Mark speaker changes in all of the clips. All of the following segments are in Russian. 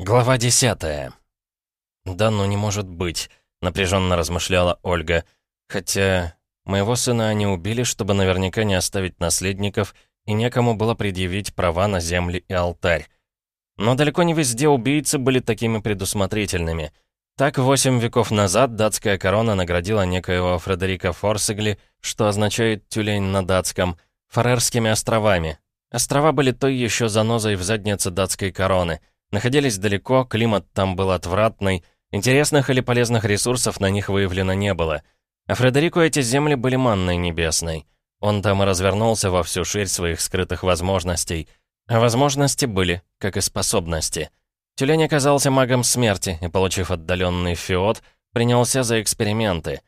Speaker 1: Глава десятая. «Да ну не может быть», — напряженно размышляла Ольга. «Хотя моего сына они убили, чтобы наверняка не оставить наследников, и некому было предъявить права на земли и алтарь. Но далеко не везде убийцы были такими предусмотрительными. Так, восемь веков назад датская корона наградила некоего Фредерика Форсегли, что означает «тюлень на датском», Фарерскими островами. Острова были той еще занозой в заднице датской короны — Находились далеко, климат там был отвратный, интересных или полезных ресурсов на них выявлено не было. А Фредерику эти земли были манной небесной. Он там и развернулся во всю ширь своих скрытых возможностей. А возможности были, как и способности. Тюлень оказался магом смерти и, получив отдаленный фиот, принялся за эксперименты.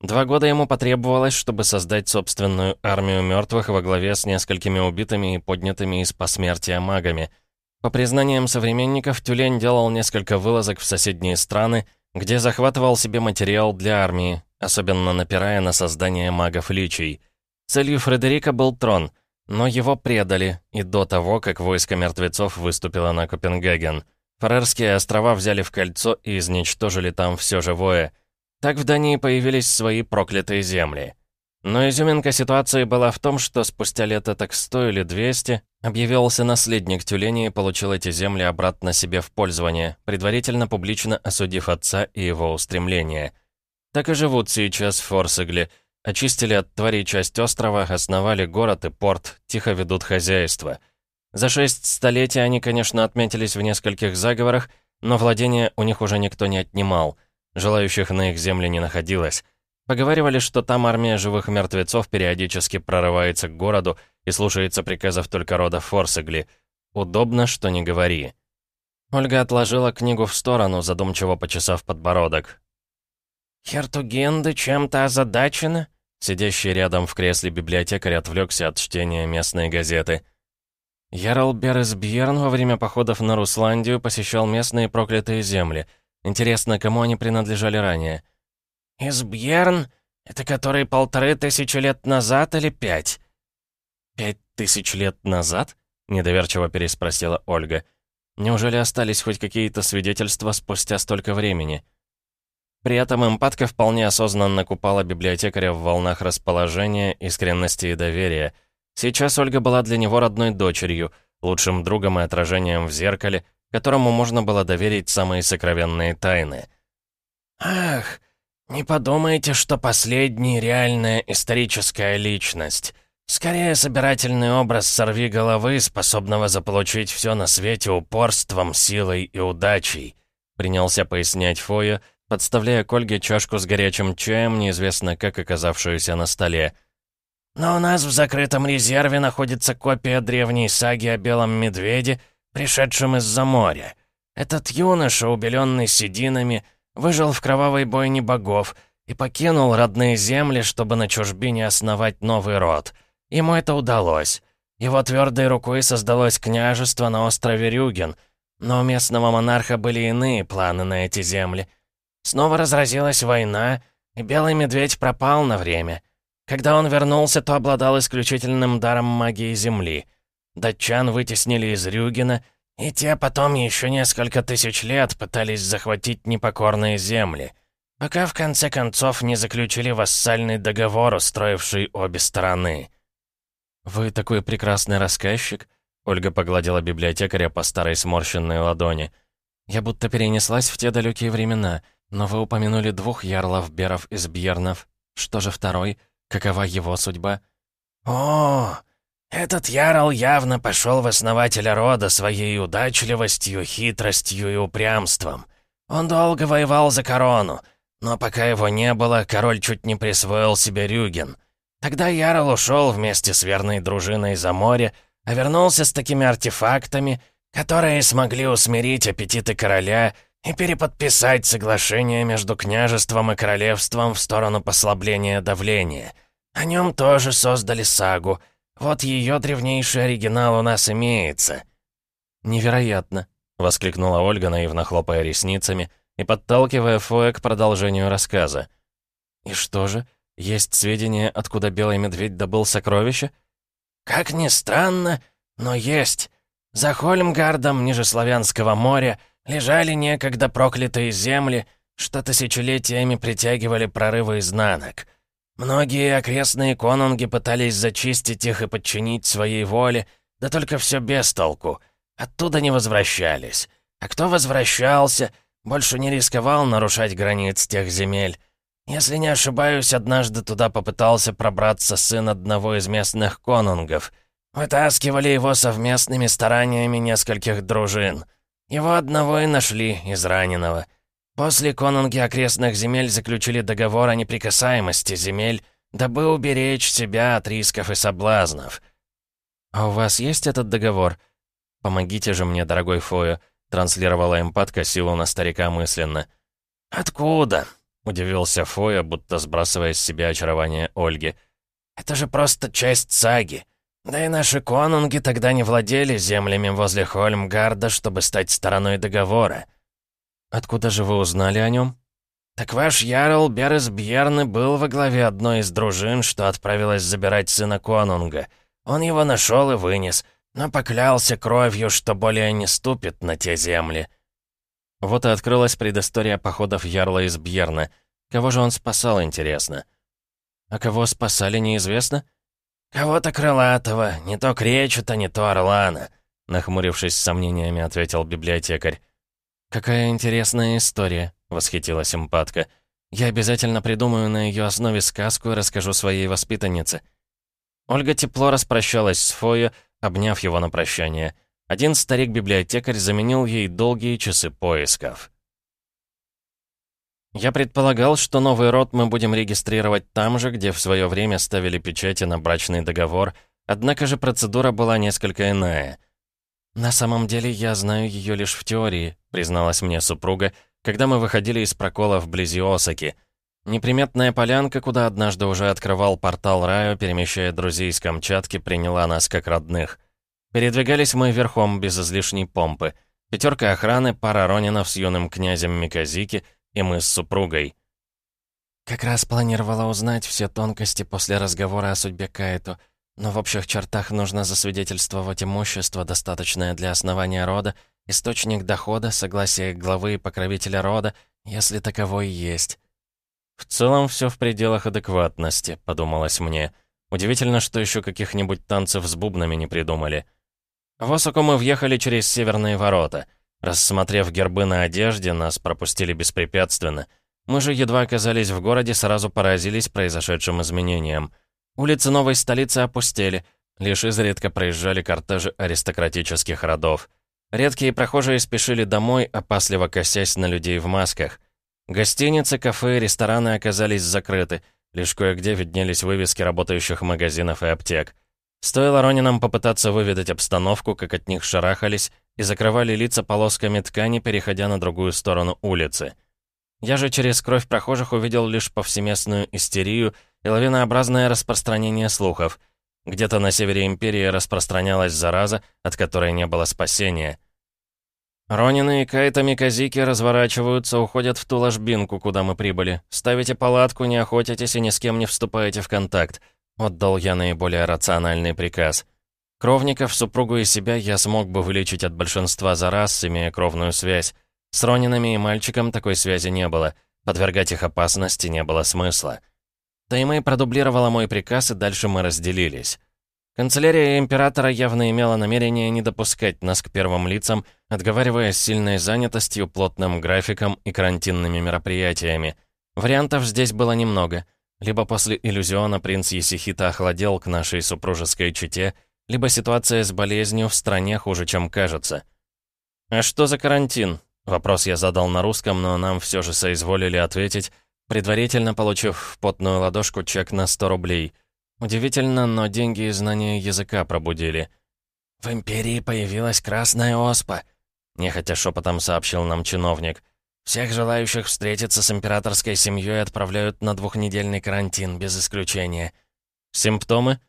Speaker 1: Два года ему потребовалось, чтобы создать собственную армию мертвых во главе с несколькими убитыми и поднятыми из посмертия магами — по признаниям современников, Тюлень делал несколько вылазок в соседние страны, где захватывал себе материал для армии, особенно напирая на создание магов-личий. Целью Фредерика был трон, но его предали, и до того, как войско мертвецов выступило на Копенгаген. Фарерские острова взяли в кольцо и изничтожили там все живое. Так в Дании появились свои проклятые земли. Но изюминка ситуации была в том, что спустя лет так сто или двести объявился наследник тюлени и получил эти земли обратно себе в пользование, предварительно публично осудив отца и его устремления. Так и живут сейчас в Форсегле. Очистили от тварей часть острова, основали город и порт, тихо ведут хозяйство. За шесть столетий они, конечно, отметились в нескольких заговорах, но владения у них уже никто не отнимал. Желающих на их земли не находилось. Поговаривали, что там армия живых мертвецов периодически прорывается к городу и слушается приказов только рода Форсегли. Удобно, что не говори. Ольга отложила книгу в сторону, задумчиво почесав подбородок.
Speaker 2: «Хертугенды чем-то озадачены?»
Speaker 1: Сидящий рядом в кресле библиотекарь отвлекся от чтения местной газеты. Ярл Берес Бьерн во время походов на Русландию посещал местные проклятые земли. Интересно, кому они принадлежали ранее?
Speaker 2: «Избьерн? Это который полторы тысячи лет назад или пять?»
Speaker 1: «Пять тысяч лет назад?» — недоверчиво переспросила Ольга. «Неужели остались хоть какие-то свидетельства спустя столько времени?» При этом эмпатка вполне осознанно купала библиотекаря в волнах расположения, искренности и доверия. Сейчас Ольга была для него родной дочерью, лучшим другом и отражением в зеркале, которому можно было доверить самые сокровенные тайны.
Speaker 2: «Ах, «Не подумайте, что последний — реальная историческая личность. Скорее, собирательный образ сорви головы, способного заполучить все на свете упорством, силой и удачей», — принялся пояснять Фоя, подставляя к Ольге чашку с горячим чаем, неизвестно как оказавшуюся на столе. «Но у нас в закрытом резерве находится копия древней саги о белом медведе, пришедшем из-за моря. Этот юноша, убеленный сединами, Выжил в кровавой бойне богов и покинул родные земли, чтобы на чужбине основать новый род. Ему это удалось. Его твердой рукой создалось княжество на острове Рюген, но у местного монарха были иные планы на эти земли. Снова разразилась война, и Белый Медведь пропал на время. Когда он вернулся, то обладал исключительным даром магии Земли. Датчан вытеснили из Рюгена, и те потом еще несколько тысяч лет пытались захватить непокорные земли, пока в конце концов не заключили вассальный договор, устроивший обе стороны.
Speaker 1: «Вы такой прекрасный рассказчик», — Ольга погладила библиотекаря по старой сморщенной ладони. «Я будто перенеслась в те далекие времена, но вы упомянули двух ярлов Беров из Бьернов. Что же второй? Какова его судьба?»
Speaker 2: «О, этот Ярл явно пошел в основателя рода своей удачливостью, хитростью и упрямством. Он долго воевал за корону, но пока его не было, король чуть не присвоил себе Рюген. Тогда Ярл ушел вместе с верной дружиной за море, а вернулся с такими артефактами, которые смогли усмирить аппетиты короля и переподписать соглашение между княжеством и королевством в сторону послабления давления. О нем тоже создали сагу — вот ее древнейший оригинал у нас имеется».
Speaker 1: «Невероятно», — воскликнула Ольга, наивно хлопая ресницами и подталкивая Фоя к продолжению рассказа. «И что же, есть сведения, откуда Белый Медведь добыл сокровища?»
Speaker 2: «Как ни странно, но есть. За Хольмгардом, ниже Славянского моря, Лежали некогда проклятые земли, что тысячелетиями притягивали прорывы изнанок. Многие окрестные конунги пытались зачистить их и подчинить своей воле, да только все без толку. Оттуда не возвращались. А кто возвращался, больше не рисковал нарушать границ тех земель. Если не ошибаюсь, однажды туда попытался пробраться сын одного из местных конунгов. Вытаскивали его совместными стараниями нескольких дружин. Его одного и нашли, израненного. После конунги окрестных земель заключили договор о неприкасаемости земель, дабы уберечь себя от рисков и соблазнов.
Speaker 1: «А у вас есть этот договор? Помогите же мне, дорогой Фою», — транслировала эмпатка силу на старика мысленно.
Speaker 2: «Откуда?»
Speaker 1: — удивился Фоя, будто сбрасывая с себя очарование Ольги.
Speaker 2: «Это же просто часть саги. Да и наши конунги тогда не владели землями возле Хольмгарда, чтобы стать стороной договора».
Speaker 1: «Откуда же вы узнали о нем?»
Speaker 2: «Так ваш Ярл Берес Бьерны был во главе одной из дружин, что отправилась забирать сына конунга. Он его нашел и вынес, но поклялся кровью, что более не ступит на те земли».
Speaker 1: Вот и открылась предыстория походов Ярла из Бьерна. Кого же он спасал, интересно? А кого спасали, неизвестно?
Speaker 2: «Кого-то крылатого, не то Кречета, не то Орлана»,
Speaker 1: нахмурившись с сомнениями, ответил библиотекарь. «Какая интересная история», — восхитилась симпатка. «Я обязательно придумаю на ее основе сказку и расскажу своей воспитаннице». Ольга тепло распрощалась с Фоя, обняв его на прощание. Один старик-библиотекарь заменил ей долгие часы поисков. Я предполагал, что новый род мы будем регистрировать там же, где в свое время ставили печати на брачный договор, однако же процедура была несколько иная. «На самом деле я знаю ее лишь в теории», призналась мне супруга, когда мы выходили из прокола вблизи Осаки. Неприметная полянка, куда однажды уже открывал портал Раю, перемещая друзей из Камчатки, приняла нас как родных. Передвигались мы верхом, без излишней помпы. Пятерка охраны, пара ронинов с юным князем Миказики и мы с супругой.
Speaker 3: «Как раз планировала узнать все тонкости после разговора о судьбе Каэту, но в общих чертах нужно засвидетельствовать имущество, достаточное для основания рода, источник дохода, согласие главы и покровителя рода, если таковой есть».
Speaker 1: «В целом все в пределах адекватности», — подумалось мне. «Удивительно, что еще каких-нибудь танцев с бубнами не придумали». В Осаку мы въехали через северные ворота. Рассмотрев гербы на одежде, нас пропустили беспрепятственно. Мы же едва оказались в городе, сразу поразились произошедшим изменениям. Улицы новой столицы опустели, лишь изредка проезжали кортежи аристократических родов. Редкие прохожие спешили домой, опасливо косясь на людей в масках. Гостиницы, кафе и рестораны оказались закрыты, лишь кое-где виднелись вывески работающих магазинов и аптек. Стоило Ронинам попытаться выведать обстановку, как от них шарахались и закрывали лица полосками ткани, переходя на другую сторону улицы. Я же через кровь прохожих увидел лишь повсеместную истерию и лавинообразное распространение слухов. Где-то на севере Империи распространялась зараза, от которой не было спасения. Ронины и Кайта Миказики разворачиваются, уходят в ту ложбинку, куда мы прибыли. Ставите палатку, не охотитесь и ни с кем не вступаете в контакт. Отдал я наиболее рациональный приказ. Кровников, супругу и себя я смог бы вылечить от большинства зараз, имея кровную связь. С Ронинами и мальчиком такой связи не было. Подвергать их опасности не было смысла. Таймэй продублировала мой приказ, и дальше мы разделились. Канцелярия императора явно имела намерение не допускать нас к первым лицам, отговариваясь сильной занятостью, плотным графиком и карантинными мероприятиями. Вариантов здесь было немного. Либо после иллюзиона принц Есихита охладел к нашей супружеской чете, либо ситуация с болезнью в стране хуже, чем кажется. «А что за карантин?» Вопрос я задал на русском, но нам все же соизволили ответить, предварительно получив в потную ладошку чек на 100 рублей. Удивительно, но деньги и знания языка пробудили.
Speaker 2: «В Империи появилась красная оспа», —
Speaker 1: нехотя шепотом сообщил нам чиновник —
Speaker 2: всех желающих встретиться с императорской семьей отправляют на двухнедельный карантин, без исключения.
Speaker 1: Симптомы?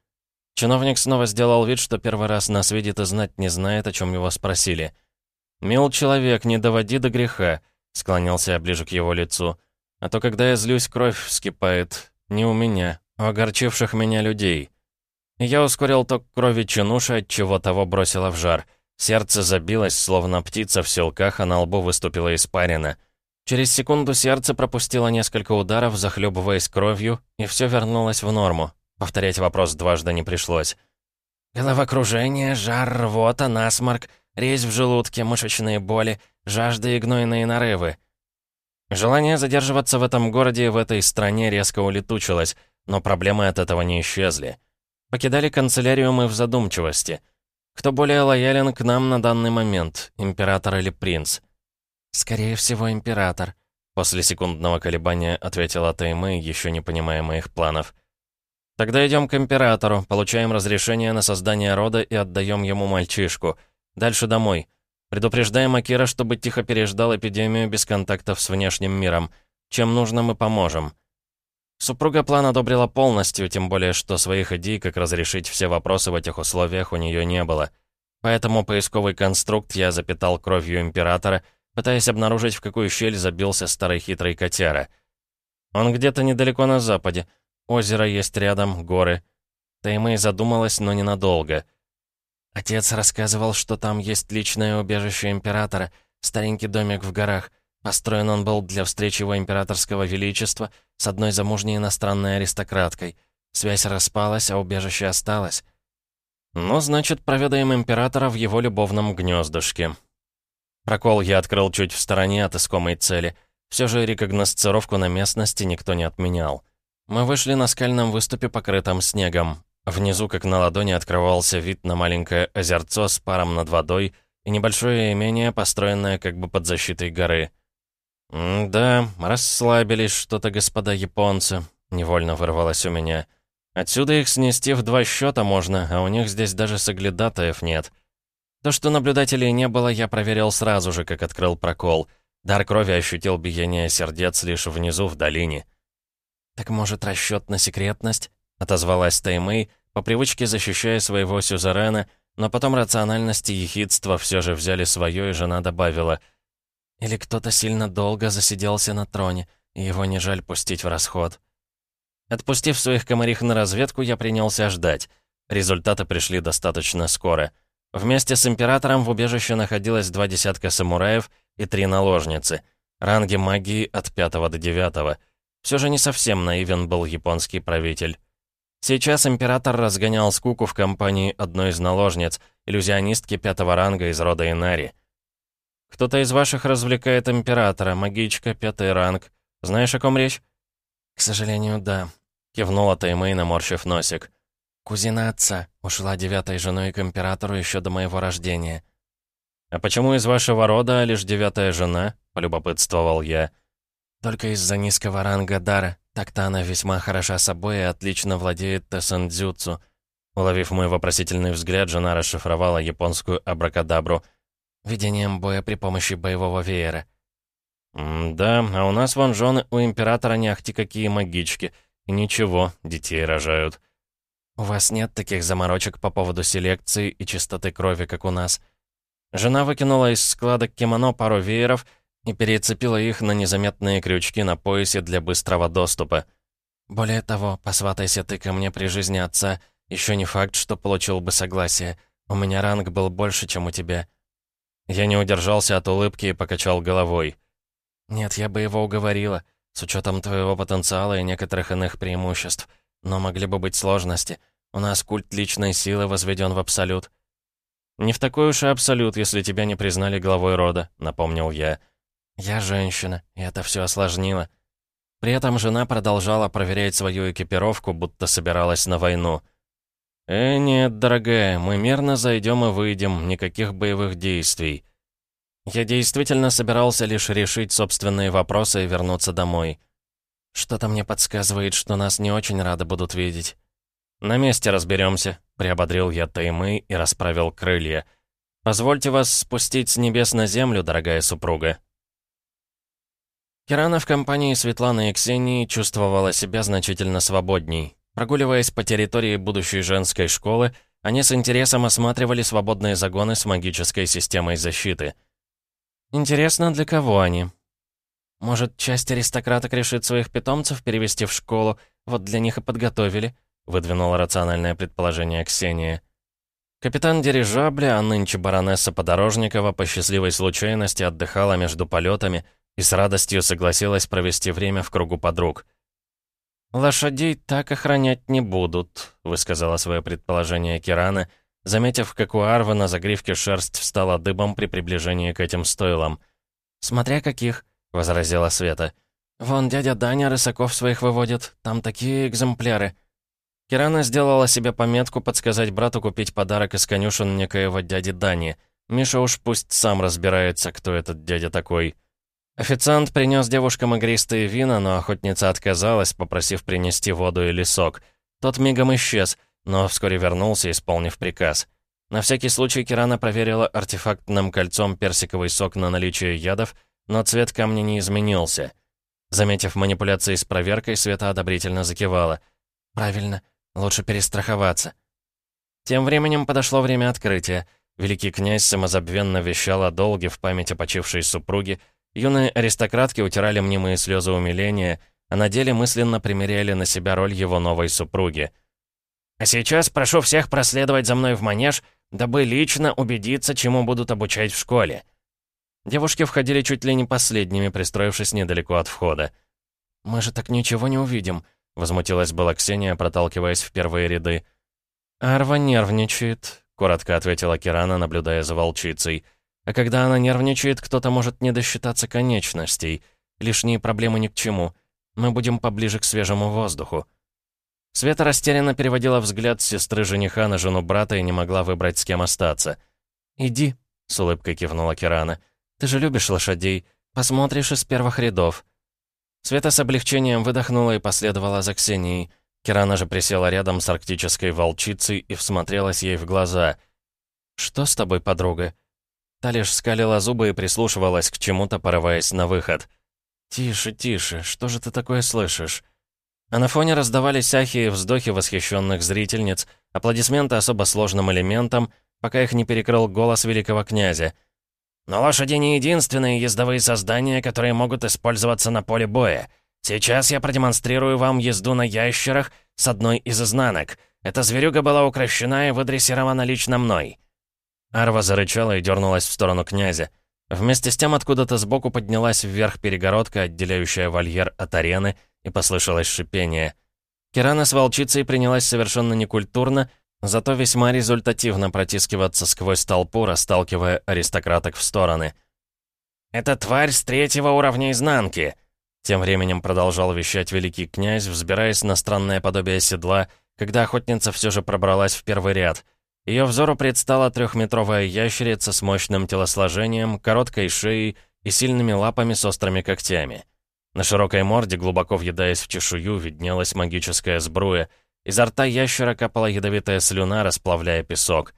Speaker 1: Чиновник снова сделал вид, что первый раз нас видит и знать не знает, о чем его спросили. «Мил человек, не доводи до греха», — склонился я ближе к его лицу. «А то, когда я злюсь, кровь вскипает. Не у меня, а у огорчивших меня людей». Я ускорил ток крови чинуши, от чего того бросило в жар. Сердце забилось, словно птица в селках, а на лбу выступила испарина. Через секунду сердце пропустило несколько ударов, захлебываясь кровью, и все вернулось в норму. Повторять вопрос дважды не пришлось. «Головокружение, жар, рвота, насморк, резь в желудке, мышечные боли, жажда и гнойные нарывы». Желание задерживаться в этом городе и в этой стране резко улетучилось, но проблемы от этого не исчезли. Покидали канцелярию мы в задумчивости. Кто более лоялен к нам на данный момент, император или принц? «Скорее всего, император», — после секундного колебания ответила Таймэй, еще не понимая моих планов. «Тогда идем к императору, получаем разрешение на создание рода и отдаем ему мальчишку. Дальше домой. Предупреждаем Акира, чтобы тихо переждал эпидемию без контактов с внешним миром. Чем нужно, мы поможем». Супруга план одобрила полностью, тем более, что своих идей, как разрешить все вопросы в этих условиях, у нее не было. Поэтому поисковый конструкт я запитал кровью Императора, пытаясь обнаружить, в какую щель забился старый хитрый котяра. Он где-то недалеко на западе. Озеро есть рядом, горы. Таймэй задумалась, но ненадолго. Отец рассказывал, что там есть личное убежище Императора, старенький домик в горах — Построен он был для встречи его императорского величества с одной замужней иностранной аристократкой. Связь распалась, а убежище осталось. Ну, значит, проведаем императора в его любовном гнездышке. Прокол я открыл чуть в стороне от искомой цели. Все же рекогносцировку на местности никто не отменял. Мы вышли на скальном выступе, покрытом снегом. Внизу, как на ладони, открывался вид на маленькое озерцо с паром над водой и небольшое имение, построенное как бы под защитой горы. «Да, расслабились что-то господа японцы», — невольно вырвалось у меня. «Отсюда их снести в два счета можно, а у них здесь даже соглядатаев нет». То, что наблюдателей не было, я проверил сразу же, как открыл прокол. Дар крови ощутил биение сердец лишь внизу, в долине. «Так, может, расчет на секретность?» — отозвалась Таймэй, по привычке защищая своего сюзерена, но потом рациональность и ехидство все же взяли свое, и жена добавила — или кто-то сильно долго засиделся на троне, и его не жаль пустить в расход. Отпустив своих комарих на разведку, я принялся ждать. Результаты пришли достаточно скоро. Вместе с императором в убежище находилось два десятка самураев и три наложницы. Ранги магии от пятого до девятого. Все же не совсем наивен был японский правитель. Сейчас император разгонял скуку в компании одной из наложниц, иллюзионистки пятого ранга из рода Инари. Кто-то из ваших развлекает императора, магичка, пятый ранг. Знаешь, о ком речь?» «К сожалению, да», — кивнула Таймэй, наморщив носик. «Кузина отца ушла девятой женой к императору еще до моего рождения». «А почему из вашего рода лишь девятая жена?» — полюбопытствовал я. «Только из-за низкого ранга дара. Так-то она весьма хороша собой и отлично владеет тессендзюцу». Уловив мой вопросительный взгляд, жена расшифровала японскую абракадабру — ведением боя при помощи боевого веера. «Да, а у нас вон жены у императора не ахти какие магички. И ничего, детей рожают». «У вас нет таких заморочек по поводу селекции и чистоты крови, как у нас». Жена выкинула из складок кимоно пару вееров и перецепила их на незаметные крючки на поясе для быстрого доступа. «Более того, посватайся ты ко мне при жизни отца, еще не факт, что получил бы согласие. У меня ранг был больше, чем у тебя». Я не удержался от улыбки и покачал головой. «Нет, я бы его уговорила, с учетом твоего потенциала и некоторых иных преимуществ. Но могли бы быть сложности. У нас культ личной силы возведен в абсолют». «Не в такой уж и абсолют, если тебя не признали главой рода», — напомнил я. «Я женщина, и это все осложнило». При этом жена продолжала проверять свою экипировку, будто собиралась на войну. «Э, нет, дорогая, мы мирно зайдем и выйдем, никаких боевых действий». Я действительно собирался лишь решить собственные вопросы и вернуться домой. Что-то мне подсказывает, что нас не очень рады будут видеть. «На месте разберемся», — приободрил я Таймы и расправил крылья. «Позвольте вас спустить с небес на землю, дорогая супруга». Кирана в компании Светланы и Ксении чувствовала себя значительно свободней. Прогуливаясь по территории будущей женской школы, они с интересом осматривали свободные загоны с магической системой защиты. Интересно, для кого они? Может, часть аристократок решит своих питомцев перевести в школу, вот для них и подготовили, выдвинула рациональное предположение Ксения. Капитан дирижабля, а нынче баронесса Подорожникова по счастливой случайности отдыхала между полетами и с радостью согласилась провести время в кругу подруг. «Лошадей так охранять не будут», — высказала свое предположение Кирана, заметив, как у Арвы на загривке шерсть встала дыбом при приближении к этим стойлам. «Смотря каких», — возразила Света. «Вон дядя Даня рысаков своих выводит, там такие экземпляры». Кирана сделала себе пометку подсказать брату купить подарок из конюшен некоего дяди Дани. Миша уж пусть сам разбирается, кто этот дядя такой. Официант принес девушкам игристые вина, но охотница отказалась, попросив принести воду или сок. Тот мигом исчез, но вскоре вернулся, исполнив приказ. На всякий случай Кирана проверила артефактным кольцом персиковый сок на наличие ядов, но цвет камня не изменился. Заметив манипуляции с проверкой, Света одобрительно закивала. «Правильно. Лучше перестраховаться. Тем временем подошло время открытия. Великий князь самозабвенно вещал о долге в память о почившей супруге. Юные аристократки утирали мнимые слезы умиления, а на деле мысленно примеряли на себя роль его новой супруги. «А сейчас прошу всех проследовать за мной в манеж, дабы лично убедиться, чему будут обучать в школе». Девушки входили чуть ли не последними, пристроившись недалеко от входа. «Мы же так ничего не увидим», Возмутилась была Ксения, проталкиваясь в первые ряды. «Арва нервничает», — коротко ответила Кирана, наблюдая за волчицей. «А когда она нервничает, кто-то может не досчитаться конечностей. Лишние проблемы ни к чему. Мы будем поближе к свежему воздуху». Света растерянно переводила взгляд с сестры жениха на жену брата и не могла выбрать, с кем остаться. «Иди», — с улыбкой кивнула Кирана. «Ты же любишь лошадей. Посмотришь из первых рядов». Света с облегчением выдохнула и последовала за Ксенией. Кирана же присела рядом с арктической волчицей и всмотрелась ей в глаза. «Что с тобой, подруга?» Та лишь скалила зубы и прислушивалась к чему-то, порываясь на выход. «Тише, тише, что же ты такое слышишь?» А на фоне раздавались ахи и вздохи восхищенных зрительниц, аплодисменты особо сложным элементом, пока их не перекрыл голос великого князя — но лошади не единственные ездовые создания, которые могут использоваться на поле боя. Сейчас я продемонстрирую вам езду на ящерах с одной из изнанок. Эта зверюга была укращена и выдрессирована лично мной». Арва зарычала и дернулась в сторону князя. Вместе с тем откуда-то сбоку поднялась вверх перегородка, отделяющая вольер от арены, и послышалось шипение. Кирана с волчицей принялась совершенно некультурно, Зато весьма результативно протискиваться сквозь толпу, расталкивая аристократок в стороны. «Это тварь с третьего уровня изнанки!» Тем временем продолжал вещать великий князь, взбираясь на странное подобие седла, когда охотница все же пробралась в первый ряд. Ее взору предстала трехметровая ящерица с мощным телосложением, короткой шеей и сильными лапами с острыми когтями. На широкой морде, глубоко въедаясь в чешую, виднелась магическая сбруя — Изо рта ящера капала ядовитая слюна, расплавляя песок.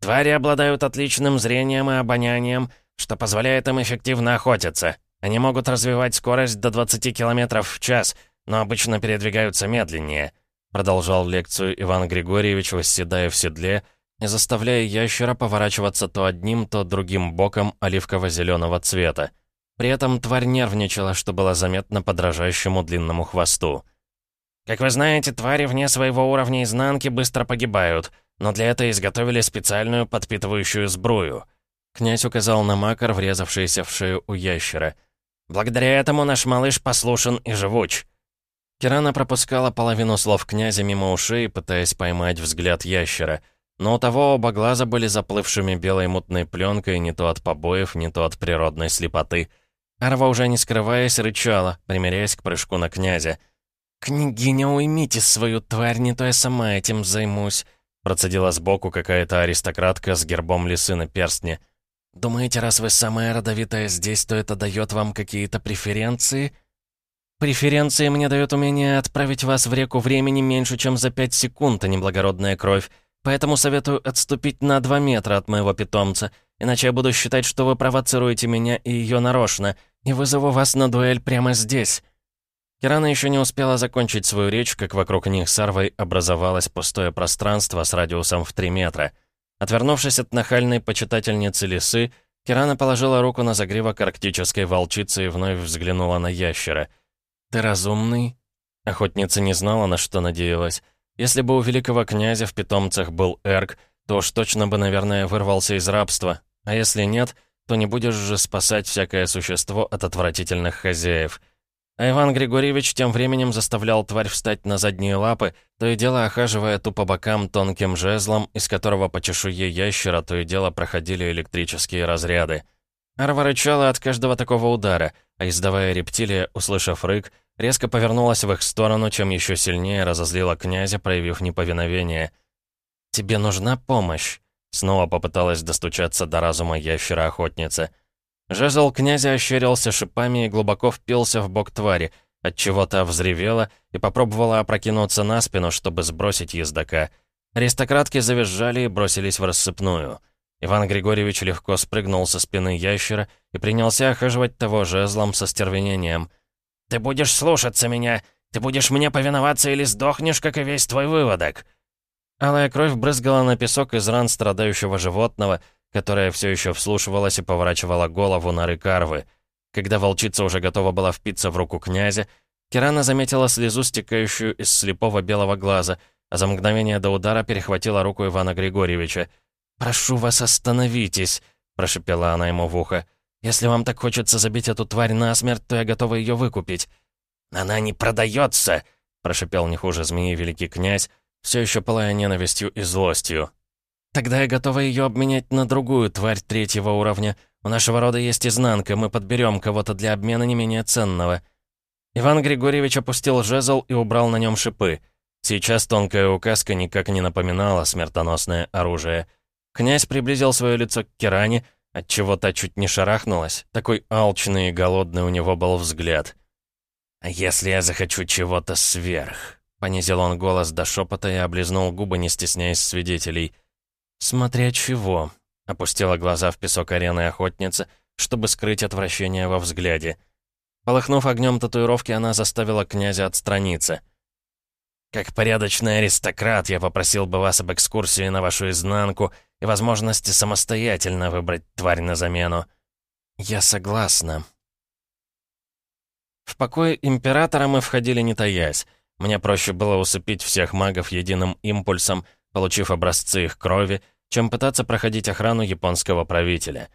Speaker 1: Твари обладают отличным зрением и обонянием, что позволяет им эффективно охотиться. Они могут развивать скорость до 20 км в час, но обычно передвигаются медленнее», продолжал лекцию Иван Григорьевич, восседая в седле и заставляя ящера поворачиваться то одним, то другим боком оливково-зеленого цвета. При этом тварь нервничала, что было заметно по дрожащему длинному хвосту. Как вы знаете, твари вне своего уровня изнанки быстро погибают, но для этого изготовили специальную подпитывающую сбрую. Князь указал на макар, врезавшийся в шею у ящера. Благодаря этому наш малыш послушен и живуч. Кирана пропускала половину слов князя мимо ушей, пытаясь поймать взгляд ящера. Но у того оба глаза были заплывшими белой мутной пленкой не то от побоев, не то от природной слепоты. Арва, уже не скрываясь, рычала, примиряясь к прыжку на князя — «Княгиня, уймите свою тварь, не то я сама этим займусь», процедила сбоку какая-то аристократка с гербом лисы на перстне. «Думаете, раз вы самая родовитая здесь, то это дает вам какие-то преференции?» «Преференции мне дает умение отправить вас в реку времени меньше, чем за пять секунд, а не благородная кровь. Поэтому советую отступить на два метра от моего питомца, иначе я буду считать, что вы провоцируете меня и ее нарочно, и вызову вас на дуэль прямо здесь». Кирана еще не успела закончить свою речь, как вокруг них с Арвой образовалось пустое пространство с радиусом в 3 метра. Отвернувшись от нахальной почитательницы лисы, Кирана положила руку на загривок арктической волчицы и вновь взглянула на ящера. «Ты разумный?» Охотница не знала, на что надеялась. Если бы у великого князя в питомцах был Эрк, то уж точно бы, наверное, вырвался из рабства. А если нет, то не будешь же спасать всякое существо от отвратительных хозяев. А Иван Григорьевич тем временем заставлял тварь встать на задние лапы, то и дело охаживая ту по бокам тонким жезлом, из которого по чешуе ящера то и дело проходили электрические разряды. Арва рычала от каждого такого удара, а издавая рептилия, услышав рык, резко повернулась в их сторону, чем еще сильнее разозлила князя, проявив неповиновение. «Тебе нужна помощь?» Снова попыталась достучаться до разума ящера-охотницы. Жезл князя ощерился шипами и глубоко впился в бок твари, отчего та взревела и попробовала опрокинуться на спину, чтобы сбросить ездока. Аристократки завизжали и бросились в рассыпную. Иван Григорьевич легко спрыгнул со спины ящера и принялся охаживать того жезлом со стервенением. «Ты будешь слушаться меня! Ты будешь мне повиноваться или сдохнешь, как и весь твой выводок!» Алая кровь брызгала на песок из ран страдающего животного, которое все еще вслушивалось и поворачивало голову на рыкарвы. Когда волчица уже готова была впиться в руку князя, Кирана заметила слезу, стекающую из слепого белого глаза, а за мгновение до удара перехватила руку Ивана Григорьевича. «Прошу вас, остановитесь!» — прошипела она ему в ухо. «Если вам так хочется забить эту тварь насмерть, то я готова ее выкупить». «Она не продается!» — прошипел не хуже змеи великий князь, все еще пылая ненавистью и злостью. «Тогда я готова ее обменять на другую тварь третьего уровня. У нашего рода есть изнанка, мы подберем кого-то для обмена не менее ценного». Иван Григорьевич опустил жезл и убрал на нем шипы. Сейчас тонкая указка никак не напоминала смертоносное оружие. Князь приблизил свое лицо к Киране, отчего та чуть не шарахнулась. Такой алчный и голодный у него был взгляд. «А если я захочу чего-то сверх?» Понизил он голос до шепота и облизнул губы, не стесняясь свидетелей. «Смотря чего», — опустила глаза в песок арены охотницы, чтобы скрыть отвращение во взгляде. Полыхнув огнем татуировки, она заставила князя отстраниться. «Как порядочный аристократ, я попросил бы вас об экскурсии на вашу изнанку и возможности самостоятельно выбрать тварь на замену». «Я согласна». В покое императора мы входили не таясь. Мне проще было усыпить всех магов единым импульсом, получив образцы их крови, чем пытаться проходить охрану японского правителя.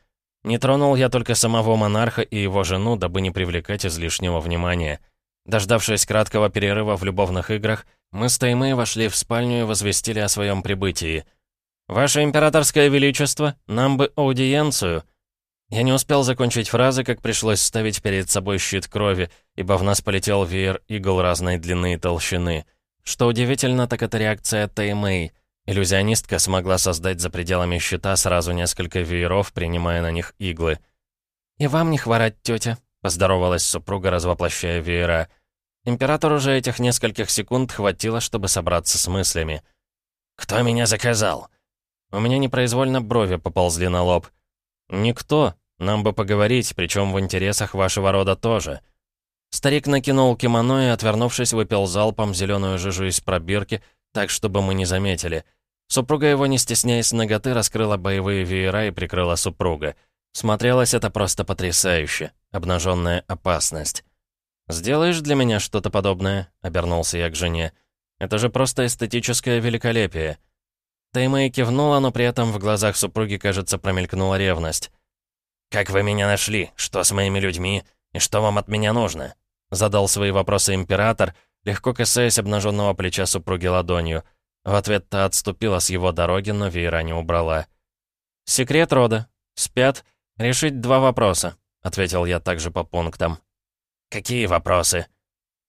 Speaker 1: Не тронул я только самого монарха и его жену, дабы не привлекать излишнего внимания. Дождавшись краткого перерыва в любовных играх, мы с Таймой вошли в спальню и возвестили о своем прибытии. «Ваше императорское величество, нам бы аудиенцию!» Я не успел закончить фразы, как пришлось ставить перед собой щит крови, ибо в нас полетел веер игл разной длины и толщины. Что удивительно, так это реакция Теймэй. Иллюзионистка смогла создать за пределами щита сразу несколько вееров, принимая на них иглы. «И вам не хворать, тетя», — поздоровалась супруга, развоплощая веера. Императору же этих нескольких секунд хватило, чтобы собраться с мыслями. «Кто меня заказал?» У меня непроизвольно брови поползли на лоб. «Никто. Нам бы поговорить, причем в интересах вашего рода тоже». Старик накинул кимоно и, отвернувшись, выпил залпом зеленую жижу из пробирки, так, чтобы мы не заметили. Супруга его, не стесняясь ноготы, раскрыла боевые веера и прикрыла супруга. Смотрелось это просто потрясающе. Обнаженная опасность. «Сделаешь для меня что-то подобное?» — обернулся я к жене. «Это же просто эстетическое великолепие». Таймэй кивнула, но при этом в глазах супруги, кажется, промелькнула ревность. «Как вы меня нашли? Что с моими людьми? И что вам от меня нужно?» Задал свои вопросы император, легко касаясь обнаженного плеча супруги ладонью. В ответ та отступила с его дороги, но веера не убрала. «Секрет рода. Спят. Решить два вопроса», — ответил я также по пунктам. «Какие вопросы?»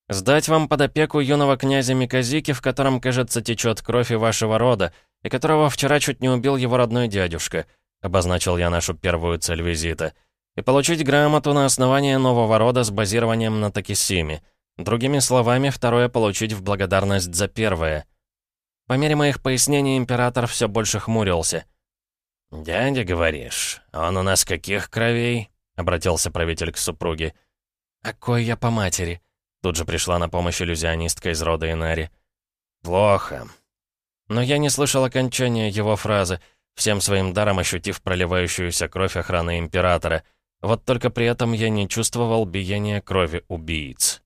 Speaker 1: «Сдать вам под опеку юного князя Миказики, в котором, кажется, течет кровь и вашего рода, и которого вчера чуть не убил его родной дядюшка», — обозначил я нашу первую цель визита. «И получить грамоту на основании нового рода с базированием на Такисиме. Другими словами, второе получить в благодарность за первое». По мере моих пояснений император все больше хмурился. «Дядя, говоришь, он у нас каких кровей?» — обратился правитель к супруге. «А кой я по матери?» Тут же пришла на помощь иллюзионистка из рода Инари. «Плохо. Но я не слышал окончания его фразы, всем своим даром ощутив проливающуюся кровь охраны Императора. Вот только при этом я не чувствовал биения крови убийц.